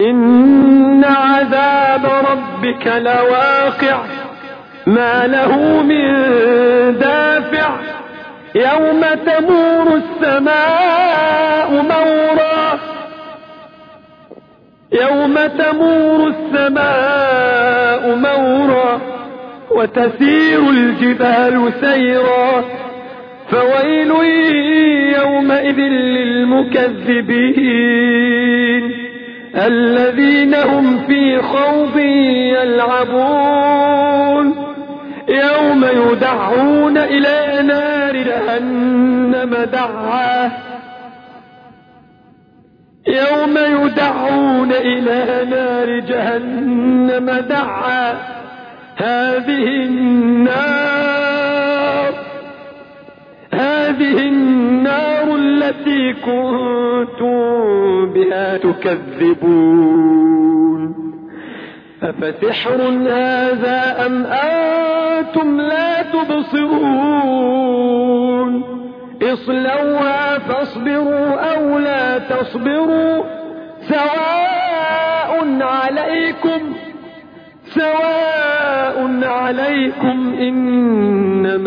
إن عذاب ربك لواقع. ما له من دافع. يوم تمور السماء مورا. يوم تمور السماء مورا. وتسير الجبال سيرا. فويل يومئذ للمكذبين. الذين هم في خوض يلعبون. يوم يدعون إلى نار جهنم دعا. يوم يدعون إلى نار جهنم دعا. هذه النار هذه النار التي كنتم بها تكذبون أفسحر هذا أم أنتم لا تبصرون اصلوها فاصبروا أو لا تصبروا سواء عليكم سواء عليكم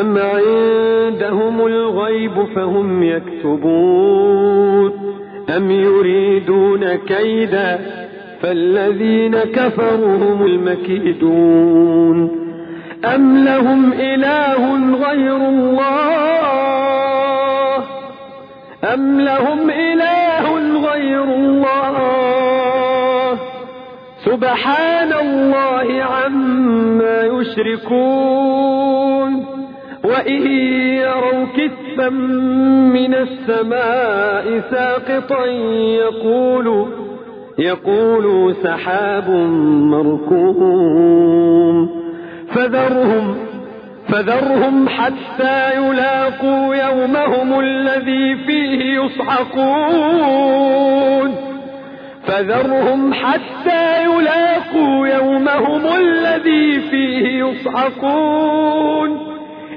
أم عندهم الغيب فهم يكتبون أم يريدون كيدا فالذين كفروا هم المكيدون أم لهم إله غير الله أم لهم إله غير الله سبحان الله عما يشركون وإن يروا كسفا من السماء ساقطا يقولوا يقولوا سحاب مركوم فذرهم فذرهم حتى يلاقوا يومهم الذي فيه يصعقون فذرهم حتى يلاقوا يومهم الذي فيه يصعقون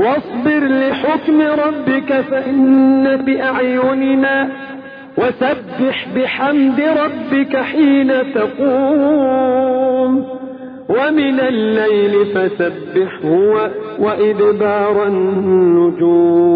واصبر لحكم ربك فإن بأعيننا وسبح بحمد ربك حين تقوم. ومن الليل فسبحه وإدبار النجوم.